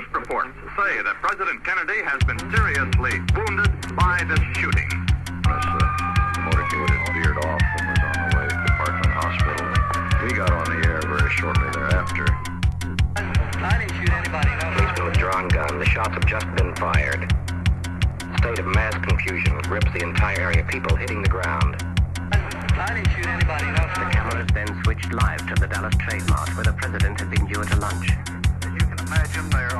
First reports say that President Kennedy has been seriously wounded by this shooting. As the motorcade had veered off and was on the way to Parkland Hospital, we got on the air very shortly thereafter. I didn't shoot anybody, no. Policeman with drawn gun. The shots have just been fired. State of mass confusion grips the entire area. People hitting the ground. I didn't shoot anybody, no. The cameras then switched live to the Dallas Trade Mart where the president had been due at a lunch. As you can imagine, there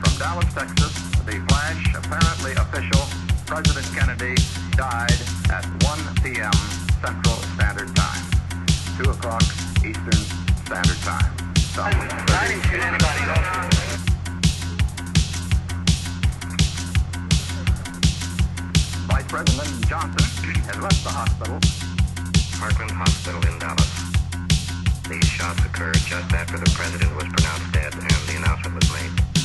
From Dallas, Texas, the flash, apparently official, President Kennedy died at 1 p.m. Central Standard Time, 2 o'clock Eastern Standard Time. Some I didn't shoot anybody, no. Vice President Johnson has left the hospital. Parkland Hospital in Dallas. These shots occurred just after the president was pronounced dead and the announcement was made.